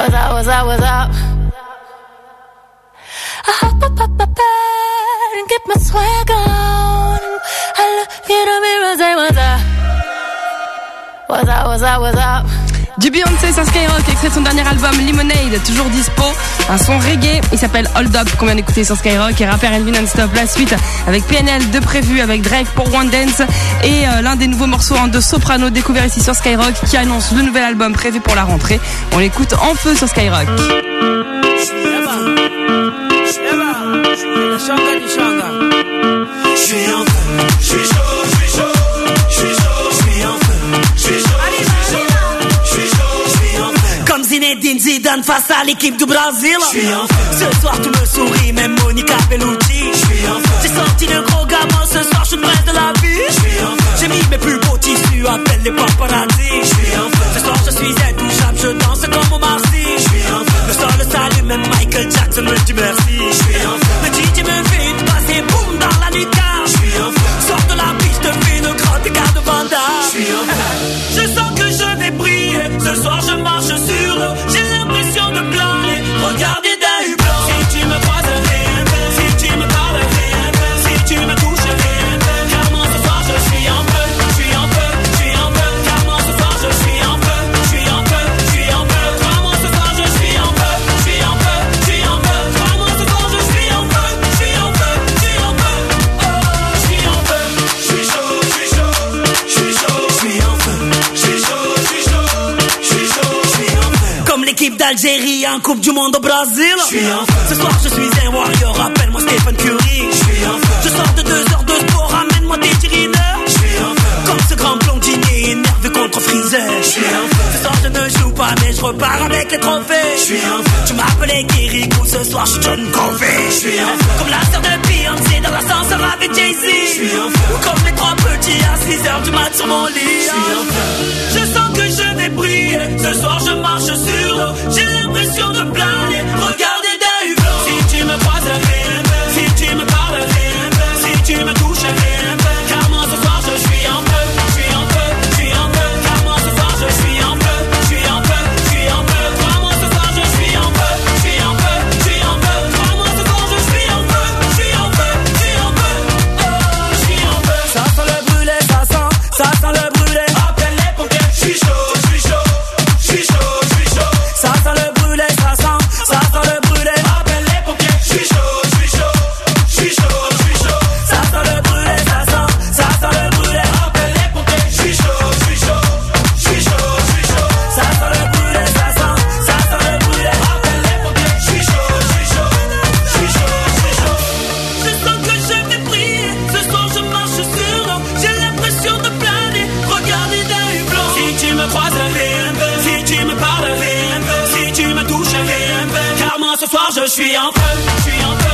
Was up, Was up, Was up? I hop up up up, bed and get my swag on. I look in the mirror and say, Was up? Was up, Was up. du Beyoncé sur Skyrock, extrait de son dernier album Lemonade, toujours dispo. Un son reggae, il s'appelle Hold Up, qu'on vient d'écouter sur Skyrock. Et rappeur Elvin Non-Stop, la suite avec PNL de prévu, avec Drake pour One Dance. Et l'un des nouveaux morceaux hein, de Soprano, découvert ici sur Skyrock, qui annonce le nouvel album prévu pour la rentrée. On l'écoute en feu sur Skyrock. Face à l'équipe du Brésil. Ce soir, tout me sourit, même Monica Bellucci. J'ai sorti le gros gamin, ce soir, je suis de la vie. J'ai mis mes plus beaux tissus, appelle les paparazzi. d'Algérie en Coupe du Monde au Brésil. Ce soir, je suis un warrior, appelle-moi Stephen Curry. Je sors de deux heures de sport, ramène-moi des cheerleaders. Comme ce grand blondinier énervé contre Freezer. Ce soir, je ne joue pas, mais je repars avec les trophées. Tu m'appelais Kirikou, ce soir, je suis John Covey. Comme la sœur de Beyoncé dans l'ascenseur avec Jay-Z. Ou comme les trois petits à 6 heures du mat sur mon lit. tu me touches, car moi ce soir je suis en feu, je suis en feu.